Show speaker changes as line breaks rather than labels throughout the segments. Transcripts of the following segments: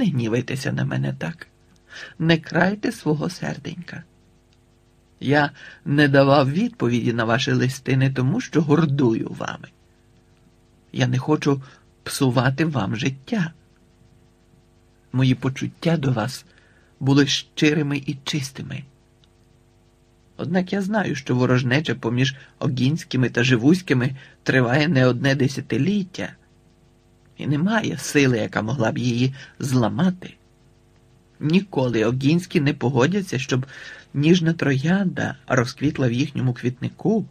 Не гнівайтеся на мене так, не крайте свого серденька. Я не давав відповіді на ваші листи не тому, що гордую вами. Я не хочу псувати вам життя. Мої почуття до вас були щирими і чистими. Однак я знаю, що ворожнеча поміж Огінськими та Живуськими триває не одне десятиліття, і немає сили, яка могла б її зламати. Ніколи Огінські не погодяться, щоб ніжна троянда розквітла в їхньому квітнику,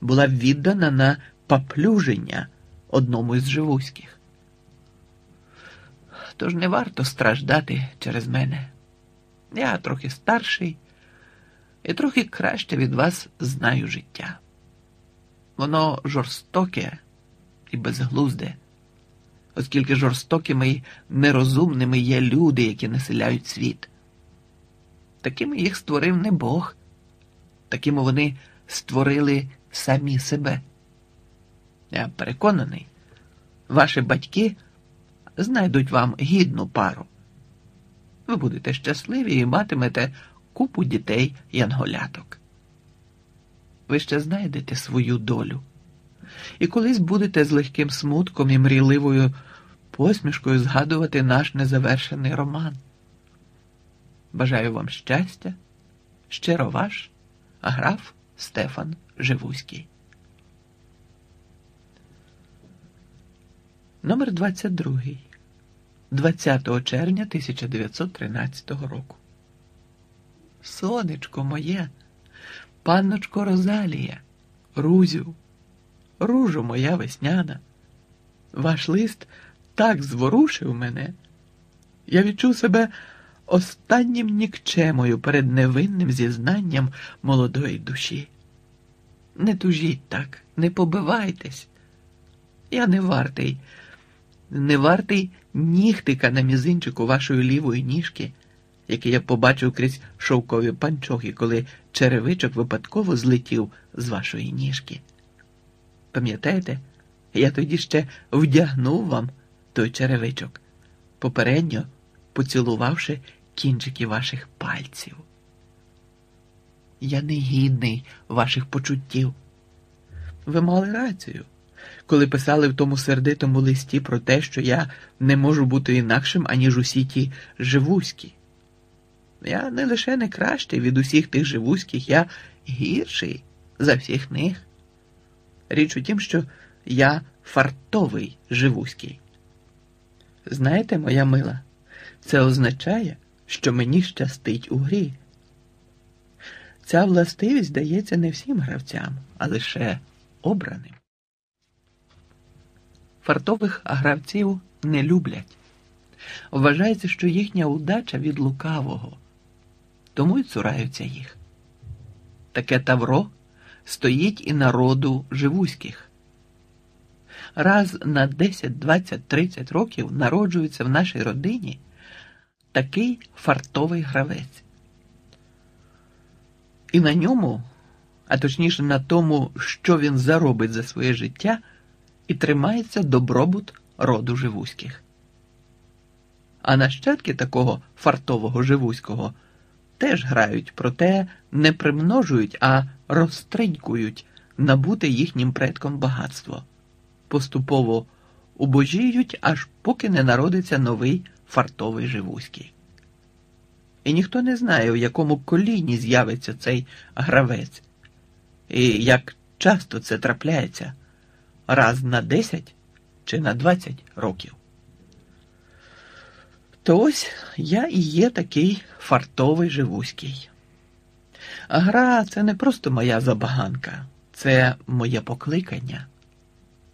була віддана на поплюження одному із живуських. Тож не варто страждати через мене. Я трохи старший і трохи краще від вас знаю життя. Воно жорстоке і безглузде, оскільки жорстокими й нерозумними є люди, які населяють світ. Такими їх створив не Бог, такими вони створили самі себе. Я переконаний, ваші батьки знайдуть вам гідну пару. Ви будете щасливі і матимете купу дітей янголяток. Ви ще знайдете свою долю. І колись будете з легким смутком і мрійливою посмішкою згадувати наш незавершений роман. Бажаю вам щастя, щиро ваш, граф Стефан Живуський. Номер 22. 20 червня 1913 року. Сонечко моє, панночко Розалія, Рузю, ружу моя весняна. Ваш лист так зворушив мене. Я відчув себе останнім нікчемою перед невинним зізнанням молодої душі. Не тужіть так, не побивайтесь. Я не вартий, не вартий нігтика на мізинчику вашої лівої ніжки, який я побачив крізь шовкові панчохи, коли черевичок випадково злетів з вашої ніжки. Пам'ятаєте, я тоді ще вдягнув вам той черевичок, попередньо поцілувавши кінчики ваших пальців. Я не гідний ваших почуттів. Ви мали рацію, коли писали в тому сердитому листі про те, що я не можу бути інакшим, аніж усі ті живуські. Я не лише не кращий від усіх тих живуських, я гірший за всіх них. Річ у тім, що я фартовий живуський. Знаєте, моя мила, це означає, що мені щастить у грі. Ця властивість дається не всім гравцям, а лише обраним. Фартових гравців не люблять. Вважається, що їхня удача від лукавого, тому й цураються їх. Таке тавро стоїть і народу живуських. Раз на 10, 20, 30 років народжується в нашій родині такий фартовий гравець. І на ньому, а точніше на тому, що він заробить за своє життя, і тримається добробут роду живуських. А нащадки такого фартового живуського теж грають, проте не примножують, а розтринькують набуте їхнім предком багатство, поступово убожіють, аж поки не народиться новий фартовий живуський. І ніхто не знає, у якому коліні з'явиться цей гравець, і як часто це трапляється раз на 10 чи на 20 років. То ось я і є такий фартовий живуський. Гра це не просто моя забаганка, це моє покликання,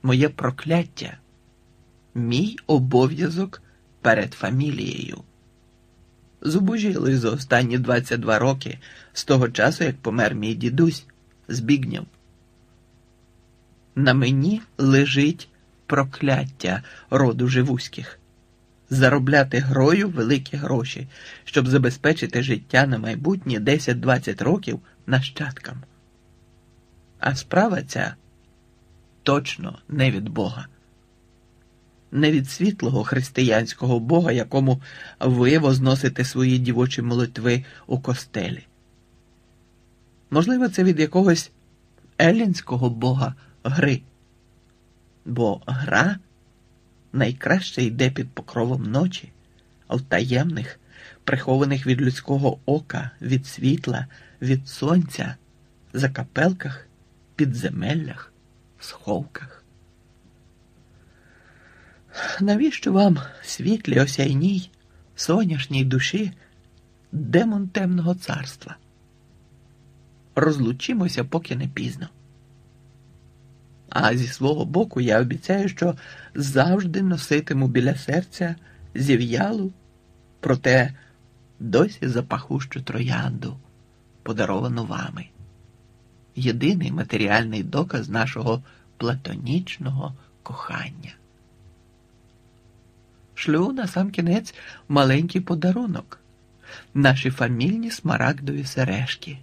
моє прокляття, мій обов'язок перед фамілією. Зубожіли за останні 22 роки з того часу, як помер мій дідусь Збігнєв. На мені лежить прокляття роду живуських заробляти грою великі гроші, щоб забезпечити життя на майбутнє 10-20 років нащадкам. А справа ця точно не від Бога. не від світлого християнського Бога, якому ви возносите свої дівочі молитви у костелі. Можливо, це від якогось елінського бога гри. Бо гра найкраще йде під покровом ночі, а в таємних, прихованих від людського ока, від світла, від сонця, закапелках, підземеллях, сховках. Навіщо вам світлі осяйній, соняшній душі демон темного царства? Розлучимося, поки не пізно. А зі свого боку я обіцяю, що завжди носитиму біля серця зів'ялу, проте досі запахущу троянду, подаровану вами. Єдиний матеріальний доказ нашого платонічного кохання. Шлю на сам кінець маленький подарунок, наші фамільні смарагдові сережки.